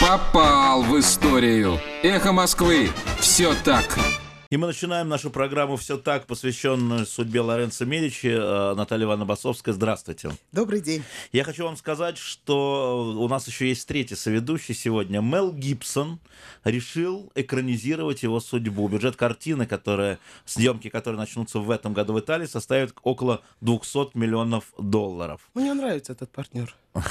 Попал в историю. Эхо Москвы. Все так. И мы начинаем нашу программу «Все так», посвященную судьбе Лоренцо Медичи. Э, Наталья Ивановна Басовская, здравствуйте. Добрый день. Я хочу вам сказать, что у нас еще есть третий соведущий сегодня. Мел Гибсон решил экранизировать его судьбу. Бюджет картины, которая, съемки которые начнутся в этом году в Италии, составит около 200 миллионов долларов. Мне нравится этот партнер. По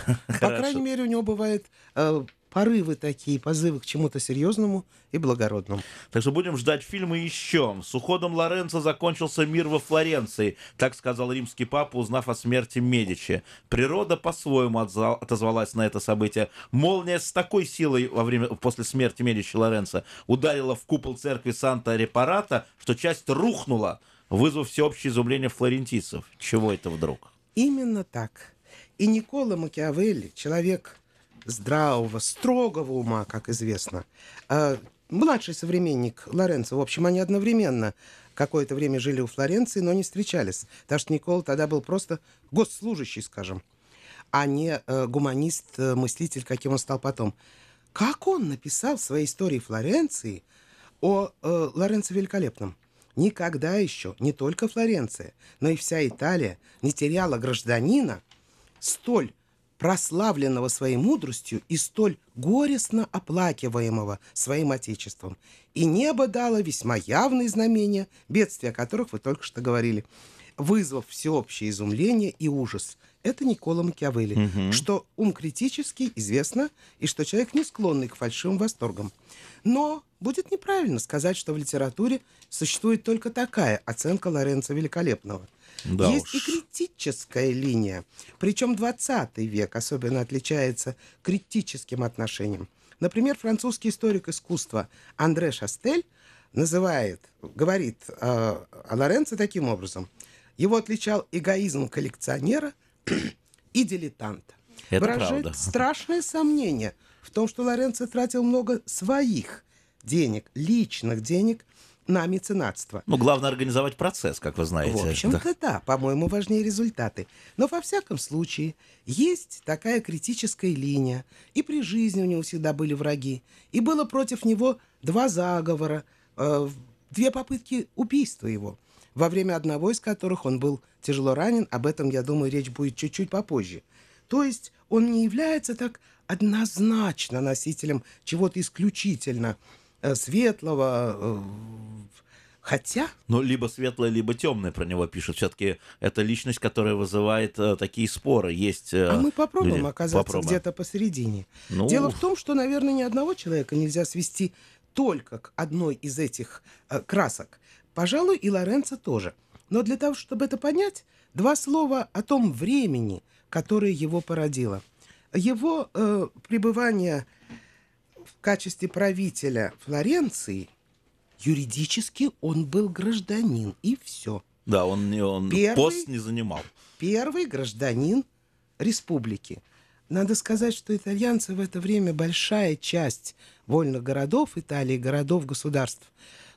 крайней мере, у него бывает э, порывы такие, позывы к чему-то серьезному и благородному. Так что будем ждать фильма еще. С уходом Лоренцо закончился мир во Флоренции, так сказал римский папа, узнав о смерти Медичи. Природа по-своему отозвалась на это событие. Молния с такой силой во время, после смерти Медичи Лоренцо ударила в купол церкви Санта-Репарата, что часть рухнула, вызвав всеобщее изумление флорентийцев. Чего это вдруг? Именно так. И Никола Макиавелли, человек здравого, строгого ума, как известно. А младший современник Лоренцо, в общем, они одновременно какое-то время жили у Флоренции, но не встречались. Так что Никола тогда был просто госслужащий, скажем, а не э, гуманист, э, мыслитель, каким он стал потом. Как он написал в своей истории Флоренции о э, Лоренцо Великолепном? Никогда еще не только Флоренция, но и вся Италия не теряла гражданина столь прославленного своей мудростью и столь горестно оплакиваемого своим отечеством. И небо дало весьма явные знамения, бедствия о которых вы только что говорили, вызвав всеобщее изумление и ужас. Это Никола Макиавелли, угу. что ум критический, известно, и что человек не склонный к фальшивым восторгам. Но будет неправильно сказать, что в литературе существует только такая оценка Лоренца Великолепного – да Есть уж. и критическая линия. Причем 20 век особенно отличается критическим отношением. Например, французский историк искусства Андре Шастель называет, говорит э, о Лоренцо таким образом. Его отличал эгоизм коллекционера и дилетанта. Это Выражает правда. страшное сомнение в том, что Лоренцо тратил много своих денег, личных денег на меценатство. Ну, главное организовать процесс, как вы знаете. В общем-то, да. да. По-моему, важнее результаты. Но во всяком случае, есть такая критическая линия. И при жизни у него всегда были враги. И было против него два заговора, э, две попытки убийства его. Во время одного из которых он был тяжело ранен. Об этом, я думаю, речь будет чуть-чуть попозже. То есть он не является так однозначно носителем чего-то исключительно светлого, э, Хотя... Ну, либо светлое, либо темное про него пишут. Все-таки это личность, которая вызывает э, такие споры. Есть, э, а мы попробуем люди. оказаться попробуем. где-то посередине. Ну... Дело в том, что, наверное, ни одного человека нельзя свести только к одной из этих э, красок. Пожалуй, и Лоренцо тоже. Но для того, чтобы это понять, два слова о том времени, которое его породило. Его э, пребывание в качестве правителя Флоренции юридически он был гражданин, и все. Да, он, он первый, пост не занимал. Первый гражданин республики. Надо сказать, что итальянцы в это время большая часть вольных городов Италии, городов-государств,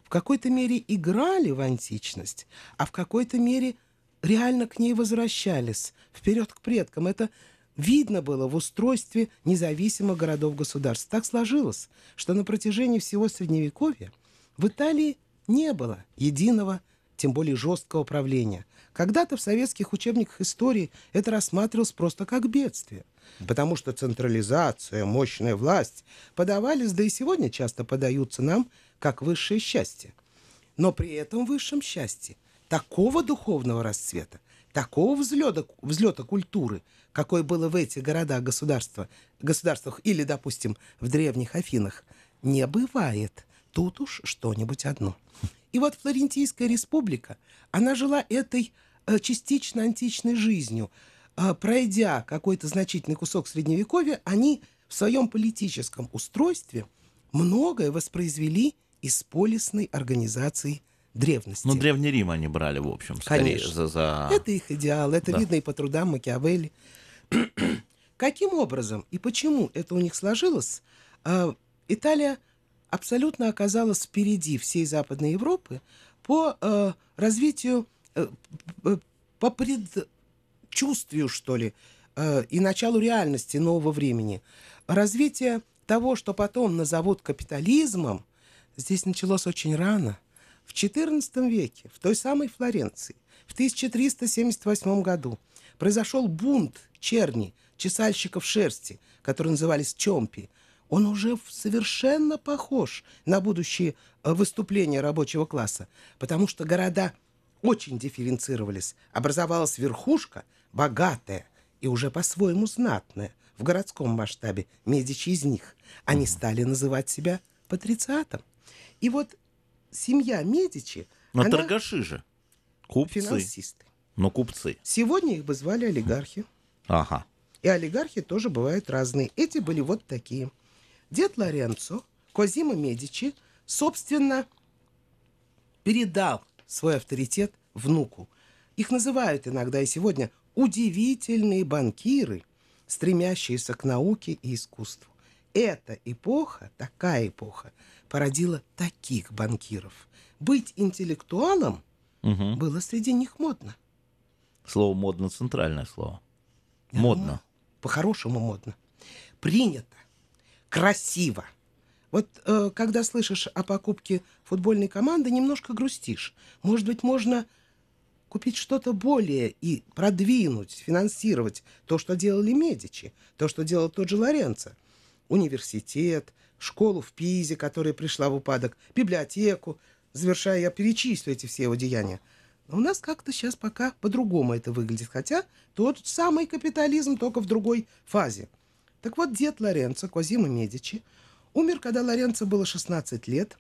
в какой-то мере играли в античность, а в какой-то мере реально к ней возвращались, вперед к предкам. Это видно было в устройстве независимых городов-государств. Так сложилось, что на протяжении всего Средневековья в Италии не было единого, тем более жесткого правления. Когда-то в советских учебниках истории это рассматривалось просто как бедствие, потому что централизация, мощная власть подавались, да и сегодня часто подаются нам, как высшее счастье. Но при этом высшем счастье такого духовного расцвета, такого взлета, взлета культуры – какое было в этих городах государства, государствах или, допустим, в древних Афинах, не бывает. Тут уж что-нибудь одно. И вот Флорентийская республика, она жила этой э, частично античной жизнью. Э, пройдя какой-то значительный кусок Средневековья, они в своем политическом устройстве многое воспроизвели из полисной организации древности. Ну, Древний Рим они брали, в общем, скорее Конечно. за, за... Это их идеал, это да. видно и по трудам Макиавелли. Каким образом и почему это у них сложилось, а, Италия абсолютно оказалась впереди всей Западной Европы по а, развитию, э, по предчувствию, что ли, а, и началу реальности нового времени. Развитие того, что потом назовут капитализмом, здесь началось очень рано. В XIV веке, в той самой Флоренции, в 1378 году произошел бунт черни, чесальщиков шерсти, которые назывались чомпи. Он уже совершенно похож на будущие э, выступления рабочего класса, потому что города очень дифференцировались. Образовалась верхушка, богатая и уже по-своему знатная в городском масштабе, Медичи из них. Они стали называть себя патрициатом. И вот семья Медичи... Но она торгаши же. Купцы. финансисты. Но купцы. Сегодня их бы звали олигархи. Ага. И олигархи тоже бывают разные. Эти были вот такие. Дед Лоренцо, Козимо Медичи, собственно, передал свой авторитет внуку. Их называют иногда и сегодня удивительные банкиры, стремящиеся к науке и искусству. Эта эпоха, такая эпоха, породила таких банкиров. Быть интеллектуалом Мгм. было среди них модно. Слово модно центральное слово. Модно. По-хорошему модно. Принято. Красиво. Вот э, когда слышишь о покупке футбольной команды, немножко грустишь. Может быть, можно купить что-то более и продвинуть, финансировать то, что делали Медичи, то, что делал тот же Лоренцо. Университет, школу в Пизе, которая пришла в упадок, библиотеку. Завершая, я перечислю эти все его деяния. Но у нас как-то сейчас пока по-другому это выглядит, хотя тот самый капитализм, только в другой фазе. Так вот, дед Лоренцо, Козимо Медичи, умер, когда Лоренцо было 16 лет,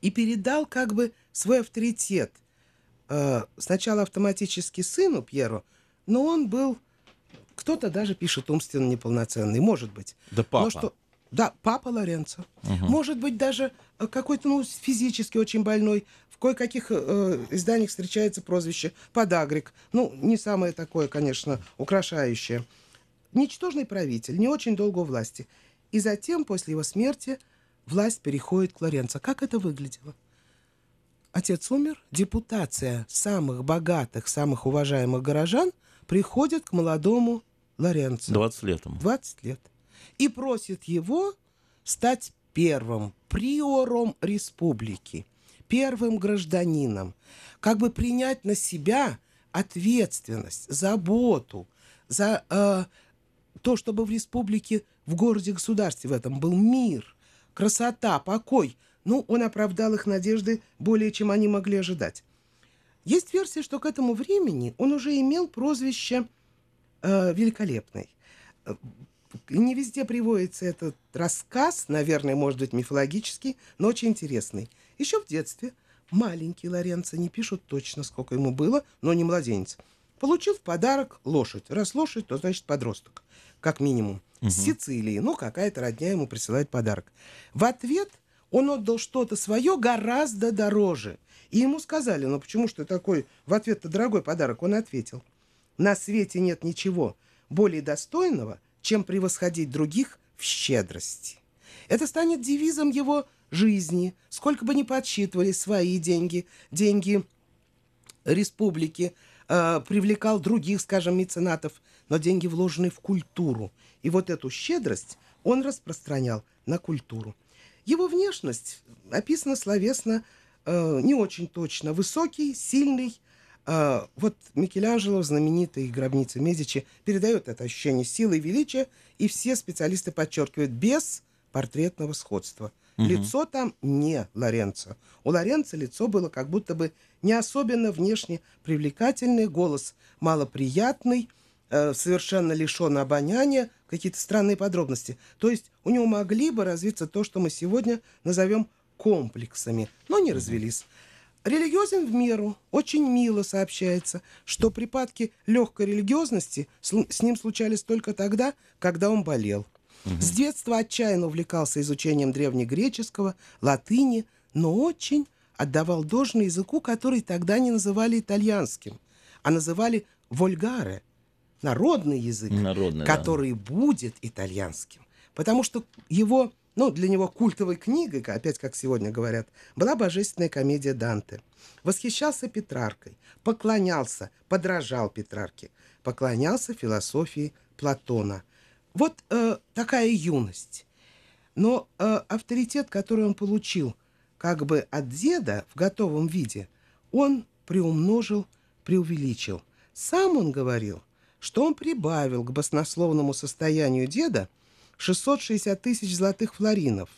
и передал как бы свой авторитет э, сначала автоматически сыну Пьеру, но он был, кто-то даже пишет умственно неполноценный, может быть. Да папа. Но что, да, папа Лоренцо. Может быть, даже э, какой-то, ну, физически очень больной. В кое-каких э, изданиях встречается прозвище подагрик. Ну, не самое такое, конечно, украшающее. Ничтожный правитель, не очень долго у власти. И затем, после его смерти, власть переходит к Лоренцо. Как это выглядело? Отец умер, депутация самых богатых, самых уважаемых горожан приходит к молодому Лоренцо. 20 лет ему. 20 лет. И просит его стать первым приором республики, первым гражданином, как бы принять на себя ответственность, заботу за э, то, чтобы в республике, в городе-государстве в этом был мир, красота, покой. Ну, он оправдал их надежды более, чем они могли ожидать. Есть версия, что к этому времени он уже имел прозвище э, «Великолепный». Не везде приводится этот рассказ, наверное, может быть, мифологический, но очень интересный. Еще в детстве маленький Лоренцо, не пишут точно, сколько ему было, но не младенец, получил в подарок лошадь. Раз лошадь, то значит подросток, как минимум. С Сицилии, ну, какая-то родня ему присылает подарок. В ответ он отдал что-то свое гораздо дороже. И ему сказали, ну почему что такой в ответ-то дорогой подарок? Он ответил, на свете нет ничего более достойного, чем превосходить других в щедрости. Это станет девизом его жизни, сколько бы ни подсчитывали свои деньги, деньги республики, э, привлекал других, скажем, меценатов, но деньги вложены в культуру. И вот эту щедрость он распространял на культуру. Его внешность описана словесно э, не очень точно. Высокий, сильный. Э, вот Микеланджело в знаменитой гробнице Медичи передает это ощущение силы и величия, и все специалисты подчеркивают, без портретного сходства. Лицо там не Лоренцо. У Лоренцо лицо было как будто бы не особенно внешне привлекательный, голос малоприятный, э, совершенно лишен обоняния, какие-то странные подробности. То есть у него могли бы развиться то, что мы сегодня назовем комплексами, но не развелись. Религиозен в меру, очень мило сообщается, что припадки легкой религиозности с ним случались только тогда, когда он болел. С детства отчаянно увлекался изучением древнегреческого, латыни, но очень отдавал должное языку, который тогда не называли итальянским, а называли вольгаре, народный язык, Народный, да. который будет итальянским. Потому что его, ну, для него культовой книгой, опять как сегодня говорят, была божественная комедия Данте. Восхищался Петраркой, поклонялся, подражал Петрарке, поклонялся философии Платона. Вот э, такая юность. Но э, авторитет, который он получил как бы от деда в готовом виде, он приумножил, преувеличил. Сам он говорил, что он прибавил к баснословному состоянию деда 660 тысяч золотых флоринов.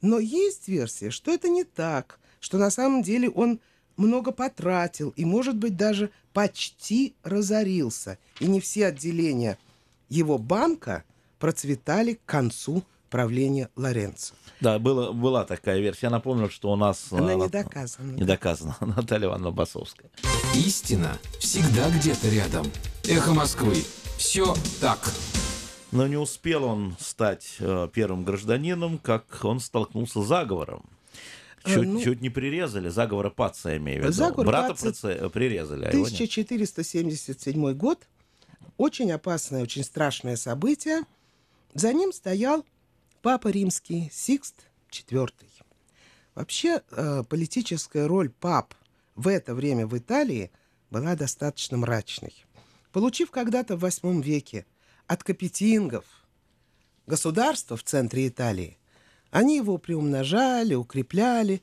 Но есть версия, что это не так, что на самом деле он много потратил и, может быть, даже почти разорился. И не все отделения его банка процветали к концу правления Лоренцо. Да, было, была такая версия. Я напомню, что у нас... Она не доказана. Не доказана. Наталья Ивановна Басовская. Истина всегда где-то рядом. Эхо Москвы. Все так. Но не успел он стать э, первым гражданином, как он столкнулся с заговором. Чуть, ну, чуть не прирезали, заговора Паца, имею в виду. Заговор Брата Паца- прице- прирезали, а его нет. 1477 год. Очень опасное, очень страшное событие. За ним стоял папа римский Сикст IV. Вообще, э, политическая роль пап в это время в Италии была достаточно мрачной. Получив когда-то в VIII веке от капетингов государство в центре Италии, они его приумножали, укрепляли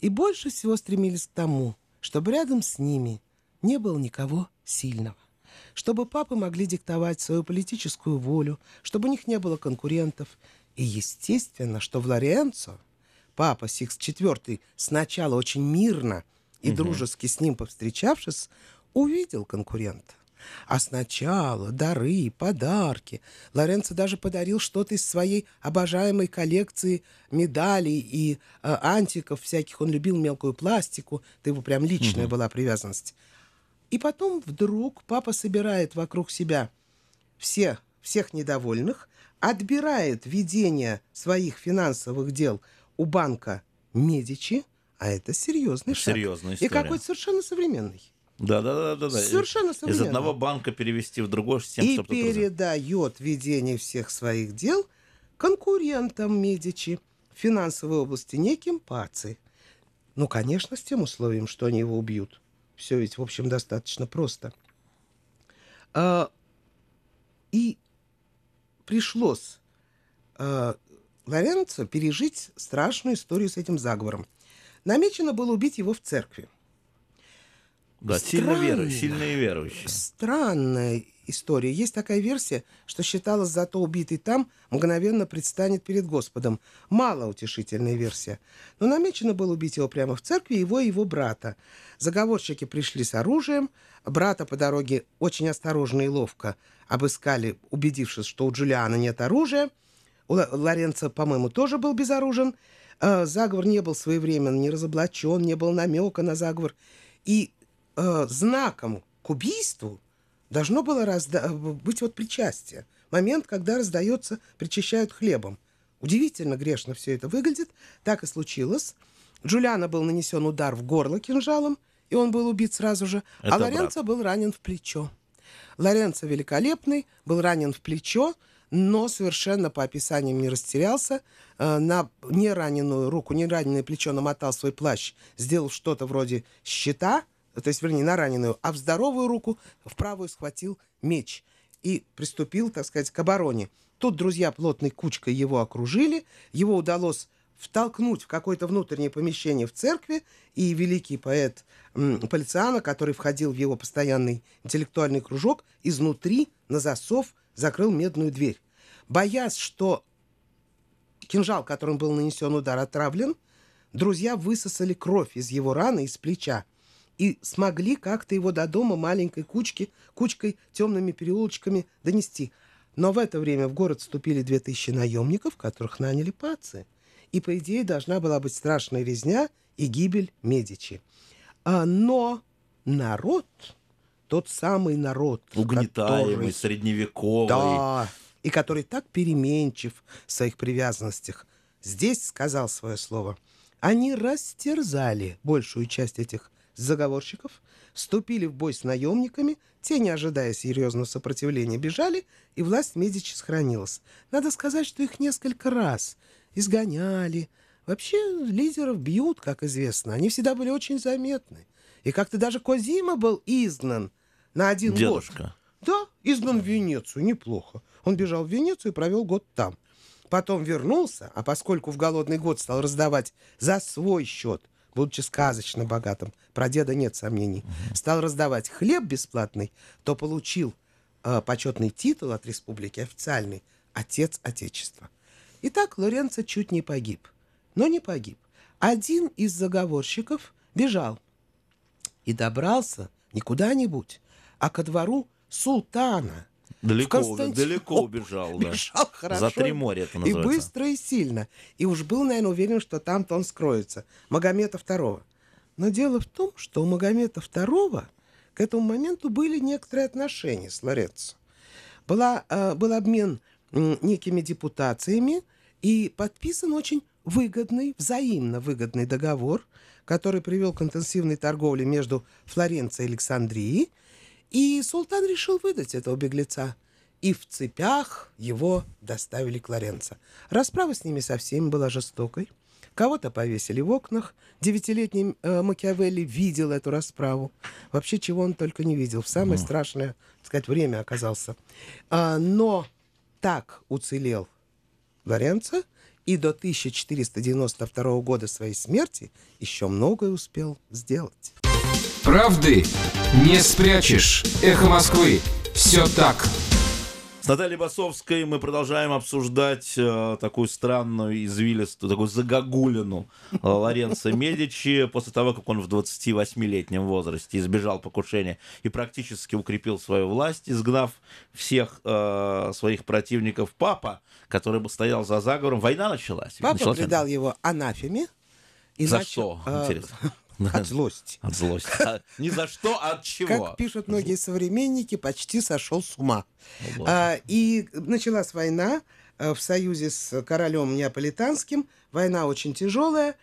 и больше всего стремились к тому, чтобы рядом с ними не было никого сильного. Чтобы папы могли диктовать свою политическую волю, чтобы у них не было конкурентов. И естественно, что в Лоренцо папа Сикс IV сначала очень мирно и дружески с ним повстречавшись, увидел конкурента. А сначала дары, подарки. Лоренцо даже подарил что-то из своей обожаемой коллекции медалей и э, антиков всяких. Он любил мелкую пластику. Это его прям личная была привязанность. И потом вдруг папа собирает вокруг себя все, всех недовольных, отбирает ведение своих финансовых дел у банка Медичи, а это серьезный шаг. Серьезная И история. какой-то совершенно современный. Да, да, да, да, да. Совершенно Из современно. одного банка перевести в другой с тем, и чтобы передает ведение всех своих дел конкурентам Медичи в финансовой области неким Паци. Ну, конечно, с тем условием, что они его убьют. Все ведь, в общем, достаточно просто. А, и пришлось а, Лоренцо пережить страшную историю с этим заговором. Намечено было убить его в церкви. Да, сильно веру, сильные верующие. Странная история. Есть такая версия, что считалось, зато убитый там мгновенно предстанет перед Господом. Мало утешительная версия. Но намечено было убить его прямо в церкви, его и его брата. Заговорщики пришли с оружием. Брата по дороге очень осторожно и ловко обыскали, убедившись, что у Джулиана нет оружия. У Лоренцо, по-моему, тоже был безоружен. Э, Заговор не был своевременно не разоблачен, не было намека на заговор. И э, знаком к убийству должно было разда- быть вот причастие. Момент, когда раздается, причащают хлебом. Удивительно грешно все это выглядит. Так и случилось. Джулиана был нанесен удар в горло кинжалом, и он был убит сразу же. Это а Лоренцо был ранен в плечо. Лоренцо великолепный, был ранен в плечо, но совершенно по описаниям не растерялся. Э, На нераненую руку, нераненое плечо намотал свой плащ, сделал что-то вроде щита, то есть, вернее, на раненую, а в здоровую руку в правую схватил меч и приступил, так сказать, к обороне. Тут друзья плотной кучкой его окружили, его удалось втолкнуть в какое-то внутреннее помещение в церкви, и великий поэт м, Полициано, который входил в его постоянный интеллектуальный кружок, изнутри на засов закрыл медную дверь. Боясь, что кинжал, которым был нанесен удар, отравлен, друзья высосали кровь из его раны, из плеча, и смогли как-то его до дома маленькой кучки, кучкой темными переулочками донести. Но в это время в город вступили две тысячи наемников, которых наняли пацы. И, по идее, должна была быть страшная резня и гибель Медичи. А, но народ, тот самый народ, Угнетаемый, который- средневековый. да, и который так переменчив в своих привязанностях, здесь сказал свое слово. Они растерзали большую часть этих заговорщиков, вступили в бой с наемниками, те, не ожидая серьезного сопротивления, бежали, и власть Медичи сохранилась. Надо сказать, что их несколько раз изгоняли. Вообще лидеров бьют, как известно. Они всегда были очень заметны. И как-то даже Козима был изгнан на один год. Дедушка. Да, изгнан в Венецию, неплохо. Он бежал в Венецию и провел год там. Потом вернулся, а поскольку в голодный год стал раздавать за свой счет, будучи сказочно богатым, про деда нет сомнений, стал раздавать хлеб бесплатный, то получил э, почетный титул от республики, официальный, «Отец Отечества». Итак, Лоренцо чуть не погиб. Но не погиб. Один из заговорщиков бежал и добрался не куда-нибудь, а ко двору султана. Далеко, далеко убежал, да. Бежал хорошо. За три моря это И называется. быстро, и сильно. И уж был, наверное, уверен, что там-то он скроется. Магомета II. Но дело в том, что у Магомета II к этому моменту были некоторые отношения с Лоренцо. Была, э, был обмен м, некими депутациями и подписан очень выгодный, взаимно выгодный договор, который привел к интенсивной торговле между Флоренцией и Александрией, и султан решил выдать этого беглеца. И в цепях его доставили к Лоренцо. Расправа с ними со всеми была жестокой. Кого-то повесили в окнах. Девятилетний э, Макиавелли видел эту расправу. Вообще, чего он только не видел. В самое страшное, так сказать, время оказался. А, но так уцелел Лоренцо, и до 1492 года своей смерти еще многое успел сделать. Правды не спрячешь. Эхо Москвы. Все так. С Натальей Басовской мы продолжаем обсуждать э, такую странную, извилистую, такую загогулину э, Лоренцо Медичи после того, как он в 28-летнем возрасте избежал покушения и практически укрепил свою власть, изгнав всех э, своих противников. Папа, который бы стоял за заговором, война началась. Папа Началась предал его анафеме. И За начал, что, э, интересно? От злости. От злости. А, Ни за что, а от чего? Как пишут многие современники, почти сошел с ума. О. А, и началась война э, в союзе с королем неаполитанским. Война очень тяжелая.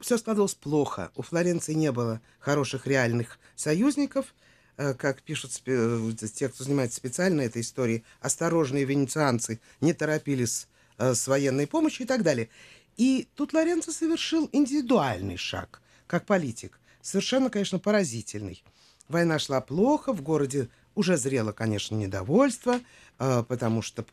Все складывалось плохо. У Флоренции не было хороших реальных союзников. Э, Как пишут э, те, кто занимается специально этой историей, осторожные венецианцы не торопились с военной помощью и так далее. И тут Лоренцо совершил индивидуальный шаг, как политик. Совершенно, конечно, поразительный. Война шла плохо, в городе уже зрело, конечно, недовольство, э, потому что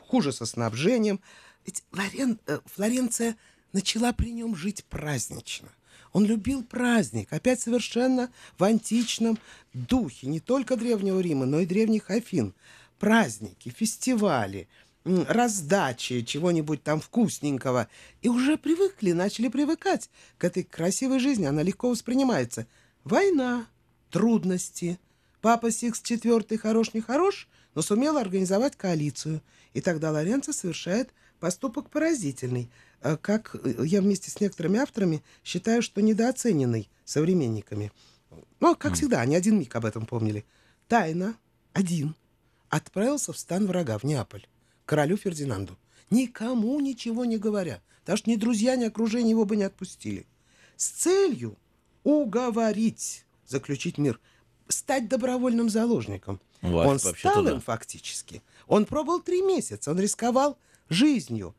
хуже со снабжением. Ведь Лорен- э, Флоренция начала при нем жить празднично. Он любил праздник, опять совершенно в античном духе, не только Древнего Рима, но и древних Афин. Праздники, фестивали, раздачи чего-нибудь там вкусненького. И уже привыкли, начали привыкать к этой красивой жизни. Она легко воспринимается. Война, трудности. Папа Сикс IV хорош не хорош, но сумел организовать коалицию. И тогда Лоренцо совершает поступок поразительный, э, как э, я вместе с некоторыми авторами считаю, что недооцененный современниками. Но, как всегда, они один миг об этом помнили. Тайно, один, отправился в стан врага, в Неаполь, королю Фердинанду. Никому ничего не говоря, потому что ни друзья, ни окружение его бы не отпустили. С целью уговорить, заключить мир, стать добровольным заложником. Власть он стал да. им фактически. Он пробыл три месяца, он рисковал жизнью.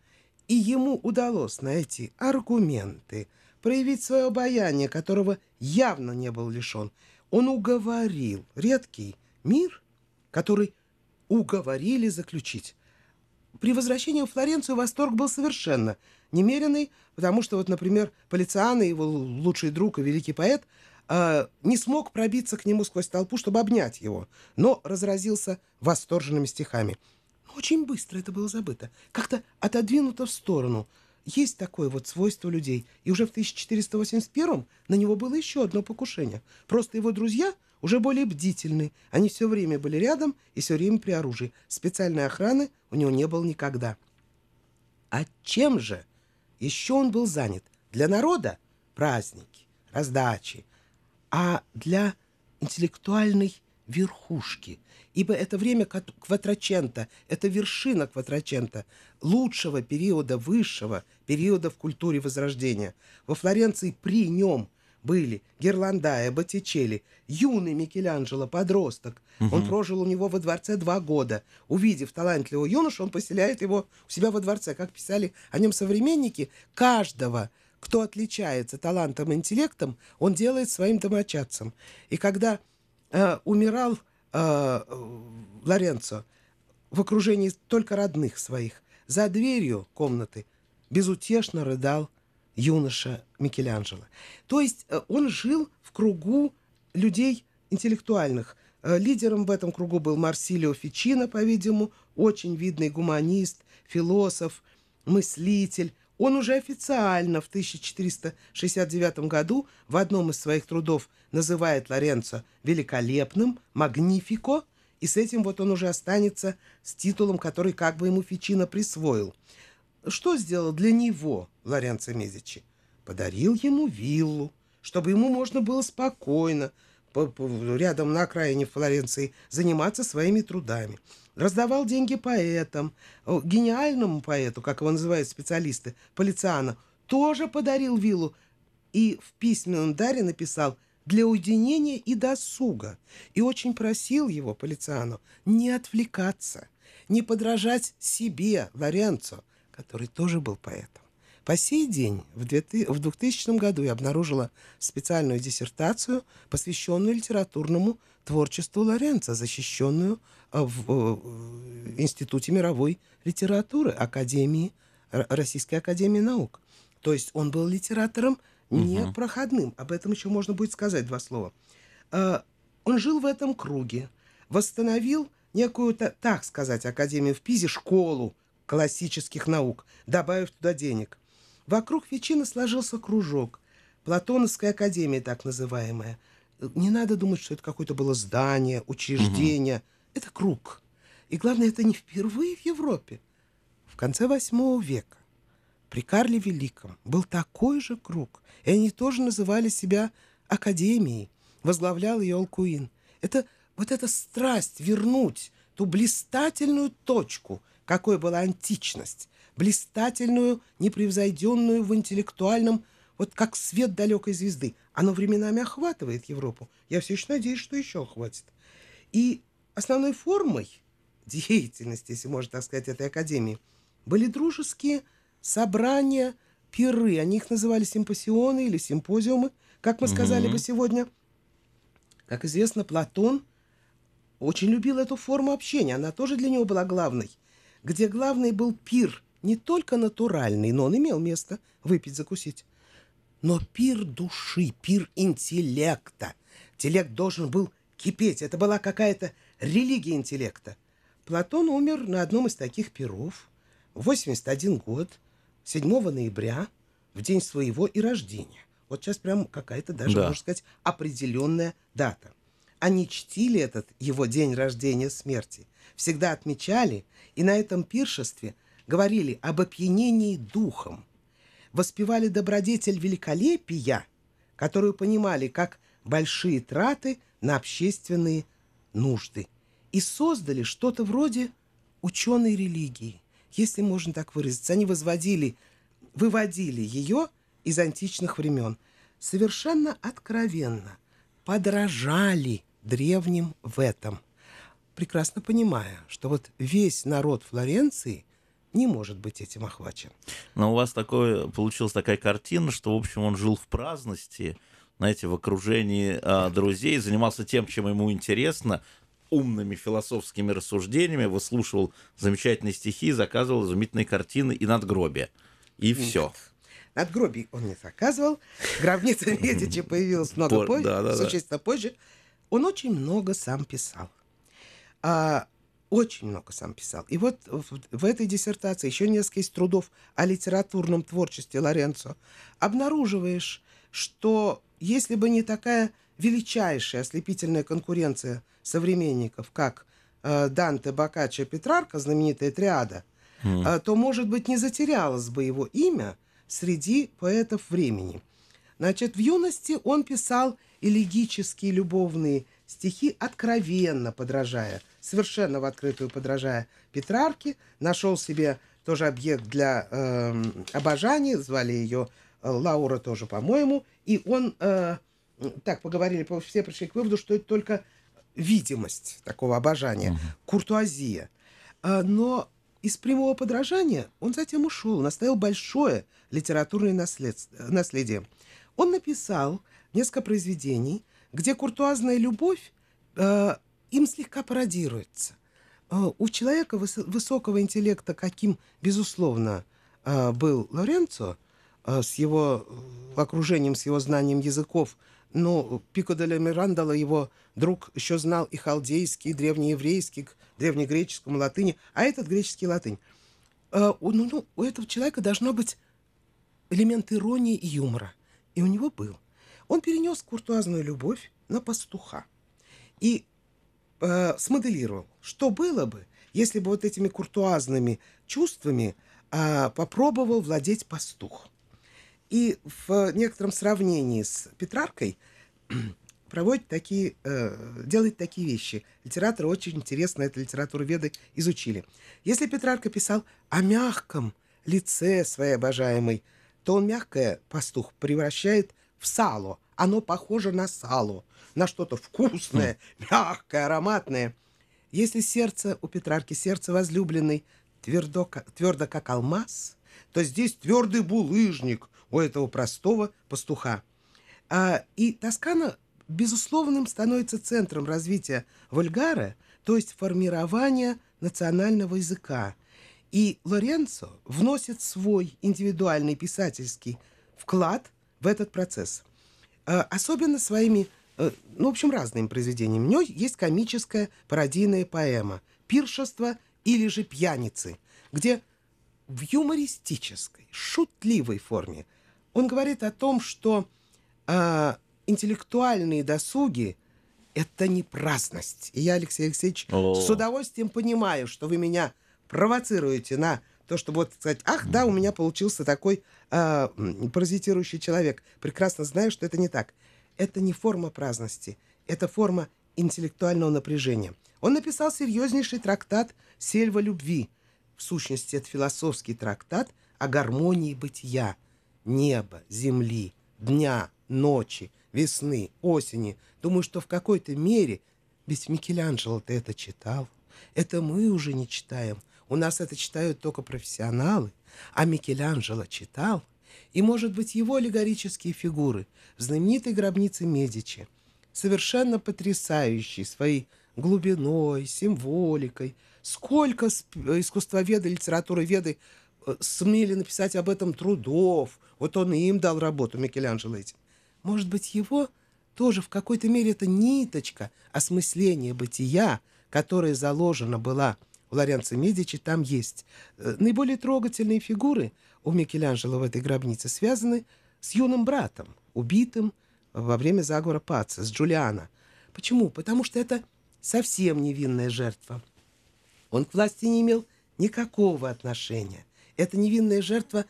И ему удалось найти аргументы, проявить свое обаяние, которого явно не был лишен. Он уговорил редкий мир, который уговорили заключить. При возвращении в Флоренцию восторг был совершенно немеренный, потому что, вот, например, Полициано, его лучший друг и великий поэт, э, не смог пробиться к нему сквозь толпу, чтобы обнять его, но разразился восторженными стихами. Но очень быстро это было забыто, как-то отодвинуто в сторону. Есть такое вот свойство людей. И уже в 1481 на него было еще одно покушение. Просто его друзья уже более бдительны. Они все время были рядом и все время при оружии. Специальной охраны у него не было никогда. А чем же еще он был занят? Для народа праздники, раздачи, а для интеллектуальной верхушки. Ибо это время Кватрачента, это вершина Кватрачента, лучшего периода, высшего периода в культуре Возрождения. Во Флоренции при нем были Герландая, Боттичелли, юный Микеланджело, подросток. Он прожил у него во дворце два года. Увидев талантливого юношу, он поселяет его у себя во дворце. Как писали о нем современники, каждого, кто отличается талантом и интеллектом, он делает своим домочадцем. И когда э, умирал э, Лоренцо в окружении только родных своих, За дверью комнаты безутешно рыдал юноша Микеланджело. То есть э, он жил в кругу людей интеллектуальных. Э, лидером в этом кругу был Марсилио Фичино, по-видимому, очень видный гуманист, философ, мыслитель. Он уже официально в 1469 году в одном из своих трудов называет Лоренцо великолепным, магнифико, и с этим вот он уже останется с титулом, который как бы ему Фичино присвоил. Что сделал для него Лоренцо Медичи? Подарил ему виллу, чтобы ему можно было спокойно, рядом на окраине Флоренции, заниматься своими трудами. Раздавал деньги поэтам, гениальному поэту, как его называют специалисты, Полициано, тоже подарил виллу и в письменном даре написал «для уединения и досуга» и очень просил его, Полициано, не отвлекаться, не подражать себе, Лоренцо, который тоже был поэтом. По сей день, в 2000 году, я обнаружила специальную диссертацию, посвященную литературному творчеству Лоренца, защищенную э, в Институте мировой литературы Академии, Российской Академии Наук. То есть он был литератором непроходным. Об этом еще можно будет сказать два слова. Э, он жил в этом круге, восстановил некую, так сказать, Академию в Пизе, школу классических наук, добавив туда денег. Вокруг Фичина сложился кружок, Платоновская академия так называемая. Не надо думать, что это какое-то было здание, учреждение. Угу. Это круг. И главное, это не впервые в Европе. В конце восьмого века при Карле Великом был такой же круг. И они тоже называли себя академией. Возглавлял ее Алкуин. Это вот эта страсть вернуть ту блистательную точку, какой была античность, блистательную, непревзойденную в интеллектуальном, вот как свет далекой звезды. Оно временами охватывает Европу. Я все еще надеюсь, что еще охватит. И основной формой деятельности, если можно так сказать, этой академии, были дружеские собрания, пиры. Они их называли симпосионы или симпозиумы, как мы сказали mm-hmm. бы сегодня. Как известно, Платон очень любил эту форму общения. Она тоже для него была главной где главный был пир, не только натуральный, но он имел место выпить, закусить, но пир души, пир интеллекта. Интеллект должен был кипеть. Это была какая-то религия интеллекта. Платон умер на одном из таких пиров в 81 год, 7 ноября, в день своего и рождения. Вот сейчас прям какая-то даже, да. можно сказать, определенная дата. Они чтили этот его день рождения смерти, всегда отмечали и на этом пиршестве говорили об опьянении духом, воспевали добродетель великолепия, которую понимали как большие траты на общественные нужды, и создали что-то вроде ученой религии, если можно так выразиться. Они возводили, выводили ее из античных времен, совершенно откровенно подражали древним в этом, прекрасно понимая, что вот весь народ Флоренции не может быть этим охвачен. Но у вас такое, получилась такая картина, что, в общем, он жил в праздности, знаете, в окружении э, друзей, занимался тем, чем ему интересно, умными философскими рассуждениями, выслушивал замечательные стихи, заказывал изумительные картины и надгробия. И все. Надгробий он не заказывал. Гробница Медичи появилась много позже, существенно позже. Он очень много сам писал. А, очень много сам писал. И вот в, в этой диссертации еще несколько из трудов о литературном творчестве Лоренцо обнаруживаешь, что если бы не такая величайшая ослепительная конкуренция современников, как э, Данте, Боккаччо, Петрарка, знаменитая триада, mm. э, то, может быть, не затерялось бы его имя среди поэтов времени. Значит, в юности он писал элегические любовные стихи, откровенно подражая, совершенно в открытую подражая Петрарке, нашел себе тоже объект для э, обожания, звали ее э, Лаура тоже, по-моему, и он, э, так поговорили, все пришли к выводу, что это только видимость такого обожания, угу. куртуазия. Э, но из прямого подражания он затем ушел, он оставил большое литературное наследие. Он написал несколько произведений, где куртуазная любовь э, им слегка пародируется. э, у человека выс- высокого интеллекта, каким, безусловно, э, был Лоренцо, э, с его э, окружением, с его знанием языков, но Пико де ла его друг, еще знал и халдейский, и древнееврейский, древнегреческому латыни, а этот греческий латынь. Э, у- ну, ну, у этого человека должно быть элемент иронии и юмора. И у него был. Он перенес куртуазную любовь на пастуха. И э, смоделировал, что было бы, если бы вот этими куртуазными чувствами э, попробовал владеть пастух. И в некотором сравнении с Петраркой проводит такие, э, делает такие вещи. Литераторы очень интересно эту литературу веды изучили. Если Петрарка писал о мягком лице своей обожаемой, то он мягкое пастух превращает в сало. Оно похоже на сало, на что-то вкусное, мягкое, ароматное. Если сердце у Петрарки, сердце возлюбленной, твердо, твердо как алмаз, то здесь твердый булыжник у этого простого пастуха. А, и Тоскана безусловным становится центром развития вульгара, то есть формирования национального языка. И Лоренцо вносит свой индивидуальный писательский вклад в этот процесс. Э, Особенно своими, э, ну, в общем, разными произведениями. У него есть комическая пародийная поэма «Пиршество» или же «Пьяницы», где в юмористической, шутливой форме он говорит о том, что а, интеллектуальные досуги – это не праздность. И я, Алексей Алексеевич, О. с удовольствием понимаю, что вы меня провоцируете на то, чтобы вот сказать, ах, да, у меня получился такой м, паразитирующий человек. Прекрасно знаю, что это не так. Это не форма праздности, это форма интеллектуального напряжения. Он написал серьезнейший трактат «Сельва любви». В сущности, это философский трактат о гармонии бытия, неба, земли, дня, ночи, весны, осени. Думаю, что в какой-то мере, ведь Микеланджело-то это читал, это мы уже не читаем. У нас это читают только профессионалы, а Микеланджело читал. И, может быть, его аллегорические фигуры в знаменитой гробнице Медичи, совершенно потрясающие своей глубиной, символикой. Сколько искусствоведы, литературоведы э, смели написать об этом трудов. Вот он и им дал работу, Микеланджело этим. Может быть, его тоже в какой-то мере это ниточка осмысления бытия, которая заложена была у Лоренцо Медичи, там есть. Э, Наиболее трогательные фигуры у Микеланджело в этой гробнице связаны с юным братом, убитым во время заговора Паца, с Джулиана. Почему? Потому что это совсем невинная жертва. Он к власти не имел никакого отношения. Это невинная жертва,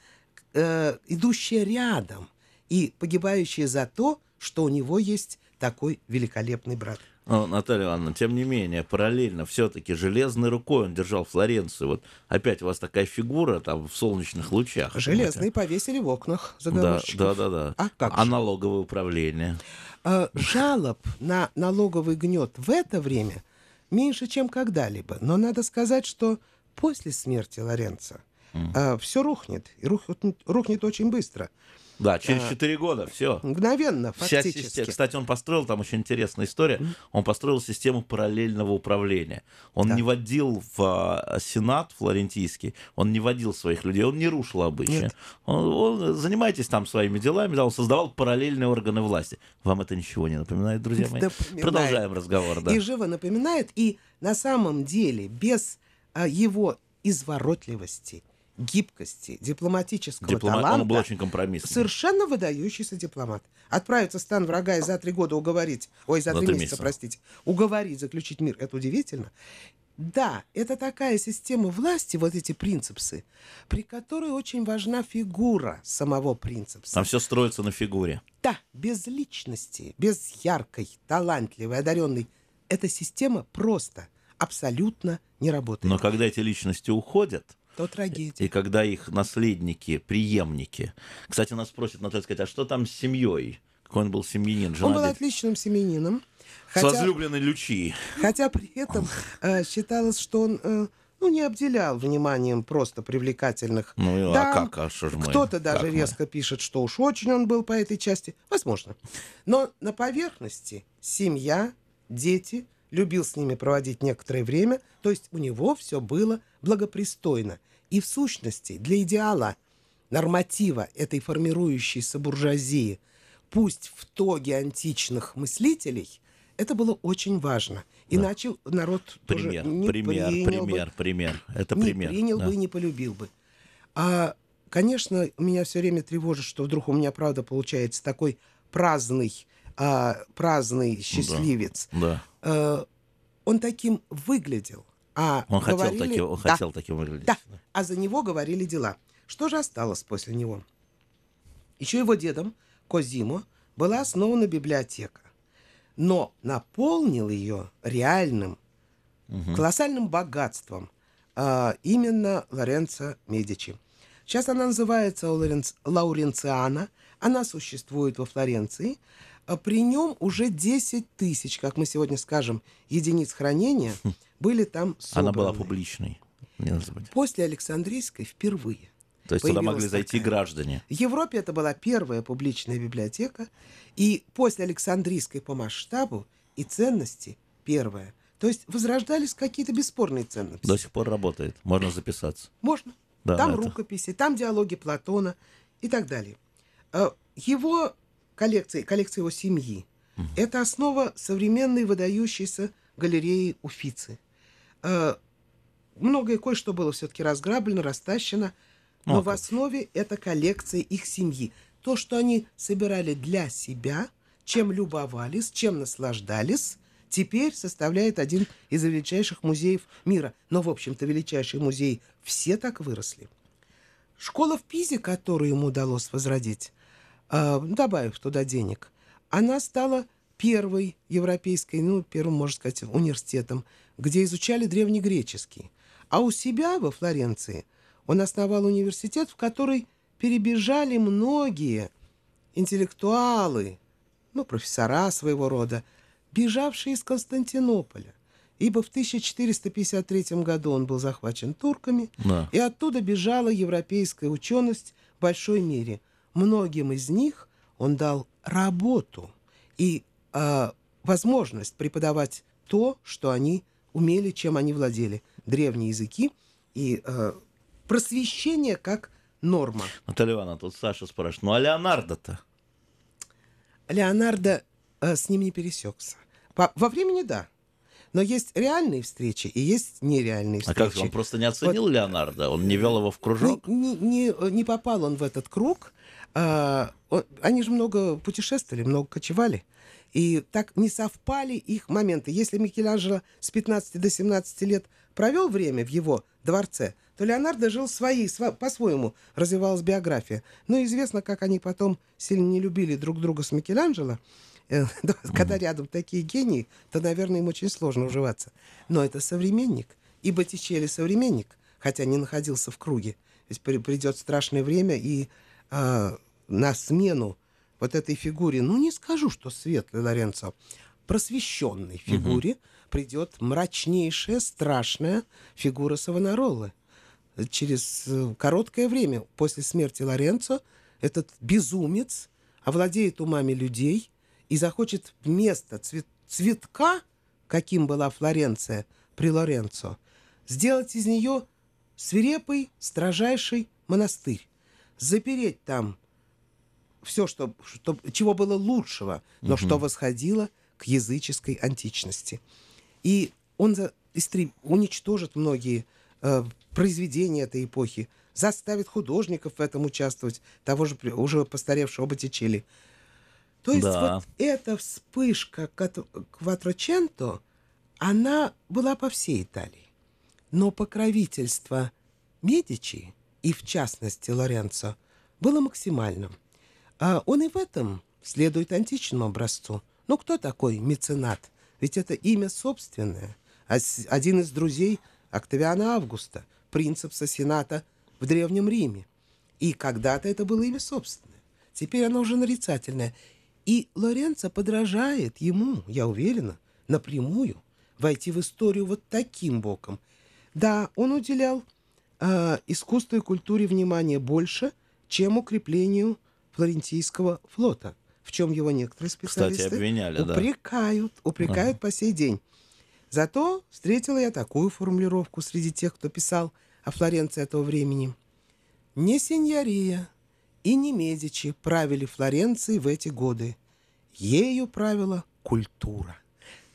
э, идущая рядом и погибающая за то, что у него есть такой великолепный брат. Ну, Наталья Ивановна, тем не менее, параллельно все-таки железной рукой он держал Флоренцию. Вот опять у вас такая фигура там в солнечных лучах. Железные повесили в окнах Да, заговорщиков. да, да, да. А как а же? налоговое управление? Э, жалоб на налоговый гнет в это время меньше, чем когда-либо. Но надо сказать, что после смерти Лоренца все рухнет. И рухнет, рухнет очень быстро. Да, через 4 года, все. Мгновенно, Вся фактически. система. Кстати, он построил, там очень интересная история, он построил систему параллельного управления. Он Да. не водил в а, Сенат флорентийский, он не водил своих людей, он не рушил обычаи. Он, он- занимайтесь там своими делами, да, он создавал параллельные органы власти. Вам это ничего не напоминает, друзья мои? Напоминает. Продолжаем разговор, да. И живо напоминает. И на самом деле без а, его изворотливости, гибкости, дипломатического Диплома- таланта... Он был очень компромиссный. Совершенно выдающийся дипломат. Отправиться в стан врага и за три года уговорить, ой, за За три три месяца, месяца. простите, уговорить заключить мир, это удивительно. Да, это такая система власти, вот эти принципсы, при которой очень важна фигура самого принципса. Там все строится на фигуре. Да, без личности, без яркой, талантливой, одаренной, эта система просто, абсолютно не работает. Но когда эти личности уходят, То трагедия. И когда их наследники, преемники... Кстати, нас просят, Наталья, сказать, а что там с семьей? Какой он был семьянин, Он был жена отличным семенином. с Хотя, возлюбленной Лючи. хотя при этом э, считалось, что он э, ну, не обделял вниманием просто привлекательных Ну, а дам. как? А что ж мы? Кто-то даже Как мы? резко пишет, что уж очень он был по этой части. Возможно. Но на поверхности семья, дети, любил с ними проводить некоторое время, то есть у него все было благопристойно. И в сущности, для идеала, норматива этой формирующейся буржуазии, пусть в тоге античных мыслителей, это было очень важно. Иначе народ Пример, тоже не пример, принял бы пример, пример. Это не пример. принял да. бы и не полюбил бы. А, конечно, меня все время тревожит, что вдруг у меня, правда, получается такой праздный, а, праздный счастливец. Да. Э, он таким выглядел. А Он, хотел говорили- таким, он Да, хотел таким выглядеть. да, а за него говорили дела. Что же осталось после него? Еще его дедом, Козимо, была основана библиотека. Но наполнил ее реальным, колоссальным богатством а, именно Лоренцо Медичи. Сейчас она называется Лауренциана. Она существует во Флоренции. А При нем уже 10 тысяч, как мы сегодня скажем, единиц хранения были там собраны. Она была публичной. После Александрийской впервые. То есть туда могли зайти такая. граждане. В Европе это была первая публичная библиотека, и после Александрийской по масштабу и ценности первая. То есть возрождались какие-то бесспорные ценности. До сих пор работает. Можно записаться. Можно. Да, там это- рукописи, там диалоги Платона и так далее. Э, Его коллекция, коллекция его семьи, это основа современной выдающейся галереи Уфицы. Э, Многое, кое-что было все-таки разграблено, растащено, но Ну, в основе это коллекция их семьи. То, что они собирали для себя, чем любовались, чем наслаждались, теперь составляет один из величайших музеев мира. Но, в общем-то, величайший музей все так выросли. Школа в Пизе, которую ему удалось возродить, э, добавив туда денег, она стала первой европейской, ну, первым, можно сказать, университетом, где изучали древнегреческий. А у себя во Флоренции он основал университет, в который перебежали многие интеллектуалы, ну, профессора своего рода, бежавшие из Константинополя. Ибо в 1453 году он был захвачен турками, Да. и оттуда бежала европейская ученость в большой мере. Многим из них он дал работу и а, возможность преподавать то, что они умели, чем они владели. Древние языки и а, просвещение как норма. Наталья Ивановна, тут Саша спрашивает, ну а Леонардо-то? Леонардо э, с ним не пересекся. По- во времени да. Но есть реальные встречи и есть нереальные А встречи. как же, он просто не оценил Леонардо? Он не вел его в кружок? Не- не- не попал он в этот круг. А, он- они же много путешествовали, много кочевали. И так не совпали их моменты. Если Микеланджело с 15 до 17 лет провел время в его дворце, то Леонардо жил своей, сва- по-своему развивалась биография. Но известно, как они потом сильно не любили друг друга с Микеланджело. Э, да, Когда рядом такие гении, то, наверное, им очень сложно уживаться. Но это современник. И Боттичелли современник, хотя не находился в круге. Ведь при- придет страшное время, и а, на смену вот этой фигуре, ну, не скажу, что светлый Лоренцо, просвещенной фигуре придет мрачнейшая, страшная фигура Савонаролы. Через э, короткое время после смерти Лоренцо этот безумец овладеет умами людей и захочет вместо цвет- цветка, каким была Флоренция при Лоренцо, сделать из нее свирепый, строжайший монастырь, запереть там все, что, что, чего было лучшего, но что восходило к языческой античности. И он за, истреб- уничтожит многие э, произведения этой эпохи, заставит художников в этом участвовать, того же уже постаревшего Боттичелли. То есть Да. вот эта вспышка Кватроченто, она была по всей Италии. Но покровительство Медичи, и в частности Лоренцо, было максимальным. А он и в этом следует античному образцу. Ну, кто такой меценат? Ведь это имя собственное. А Один из друзей Октавиана Августа, принцепса Сената в Древнем Риме. И когда-то это было имя собственное. Теперь оно уже нарицательное. И Лоренцо подражает ему, я уверена, напрямую войти в историю вот таким боком. Да, он уделял а, искусству и культуре внимание больше, чем укреплению флорентийского флота, в чем его некоторые специалисты обвиняли, да. упрекают, упрекают по сей день. Зато встретила я такую формулировку среди тех, кто писал о Флоренции этого времени. Не сеньория и не Медичи правили Флоренцией в эти годы. Ею правила культура.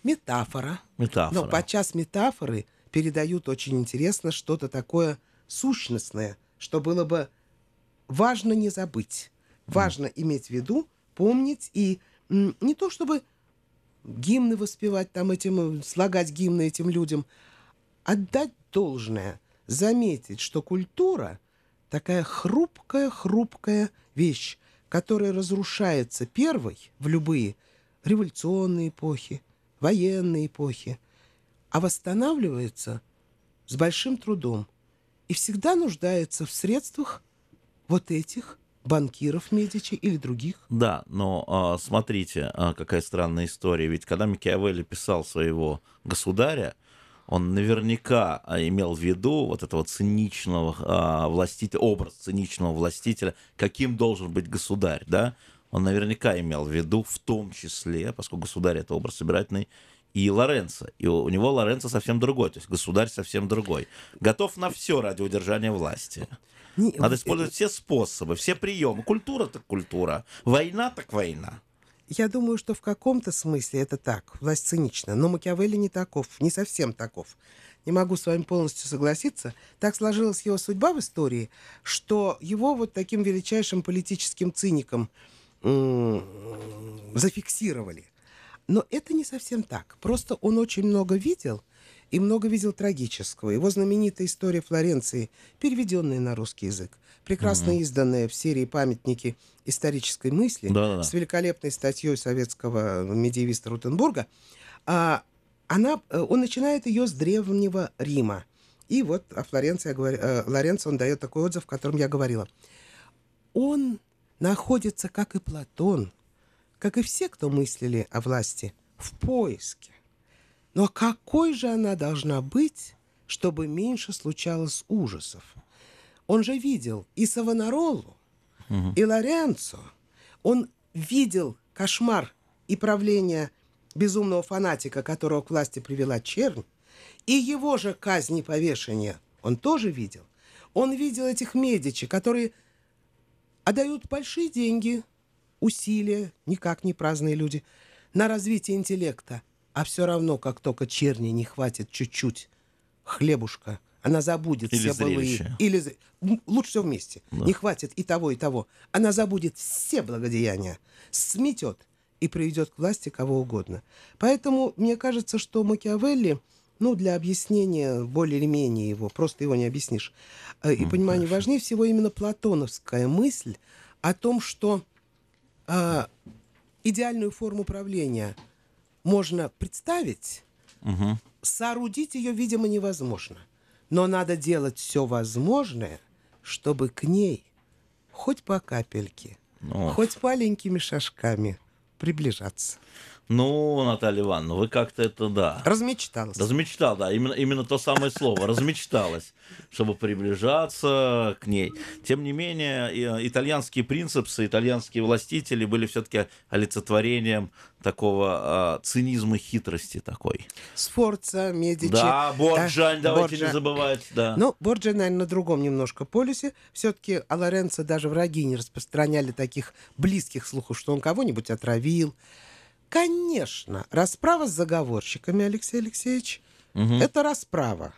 Метафора. Метафора. Но подчас метафоры передают очень интересно что-то такое сущностное, что было бы важно не забыть. Важно иметь в виду, помнить и не то чтобы гимны воспевать там этим, слагать гимны этим людям, отдать должное, заметить, что культура такая хрупкая-хрупкая вещь, которая разрушается первой в любые революционные эпохи, военные эпохи, а восстанавливается с большим трудом и всегда нуждается в средствах вот этих банкиров Медичи или других. Да, но а, смотрите, а, какая странная история. Ведь когда Макиавелли писал своего государя, он наверняка а, имел в виду вот этого циничного властителя, образ циничного властителя, каким должен быть государь, да? Он наверняка имел в виду, в том числе, поскольку государь это образ собирательный, и Лоренцо. И у, него Лоренцо совсем другой, то есть государь совсем другой. Готов на все ради удержания власти. Не- Надо э, использовать все способы, все приемы. Культура так культура, война так война. Я думаю, что в каком-то смысле это так, власть цинична, но Макиавелли не таков, не совсем таков. Не могу с вами полностью согласиться. Так сложилась его судьба в истории, что его вот таким величайшим политическим циником зафиксировали. Но это не совсем так. Просто он очень много видел и много видел трагического. Его знаменитая история Флоренции, переведенная на русский язык, прекрасно изданная в серии «Памятники исторической мысли» Да-да-да. с великолепной статьей советского медиевиста Рутенбурга, а, она, э, он начинает ее с древнего Рима. И вот о Флоренции, я говорю, э, Лоренцо, он дает такой отзыв, о котором я говорила. Он находится, как и Платон, как и все, кто мыслили о власти, в поиске. Но какой же она должна быть, чтобы меньше случалось ужасов? Он же видел и Савонаролу, и Лоренцо. Он видел кошмар и правление безумного фанатика, которого к власти привела чернь, и его же казнь и повешение он тоже видел. Он видел этих Медичи, которые отдают большие деньги, усилия, никак не праздные люди, на развитие интеллекта. А все равно, как только черни не хватит чуть-чуть хлебушка, она забудет Или все былые... зрелища. Или лучше все вместе. Не хватит и того, и того. Она забудет все благодеяния, сметет и приведет к власти кого угодно. Поэтому мне кажется, что Макиавелли, ну, для объяснения более или менее его, просто его не объяснишь, э, и понимания важнее всего именно платоновская мысль о том, что а, идеальную форму правления можно представить, соорудить ее, видимо, невозможно. Но надо делать все возможное, чтобы к ней хоть по капельке, Ну. хоть маленькими шажками приближаться. Ну, Наталья Ивановна, вы как-то это, да. Размечталась. Размечтал, да, именно, именно то самое слово, размечталась, чтобы приближаться к ней. Тем не менее, и- итальянские принципсы, итальянские властители были все-таки олицетворением такого а, цинизма, хитрости такой. Сфорца, Медичи. Да, Борджа, да, давайте Борджа. не забывать, да. Ну, Борджа, наверное, на другом немножко полюсе. Все-таки о Лоренцо даже враги не распространяли таких близких слухов, что он кого-нибудь отравил. Конечно, расправа с заговорщиками, Алексей Алексеевич, это расправа.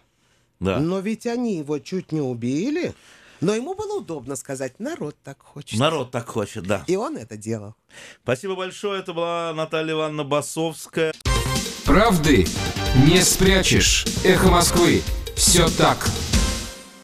да. Но ведь они его чуть не убили. Но ему было удобно сказать, народ так хочет. Народ так хочет, да. И он это делал. Спасибо большое, это была Наталья Ивановна Басовская. Правды не спрячешь. Эхо Москвы. Все так.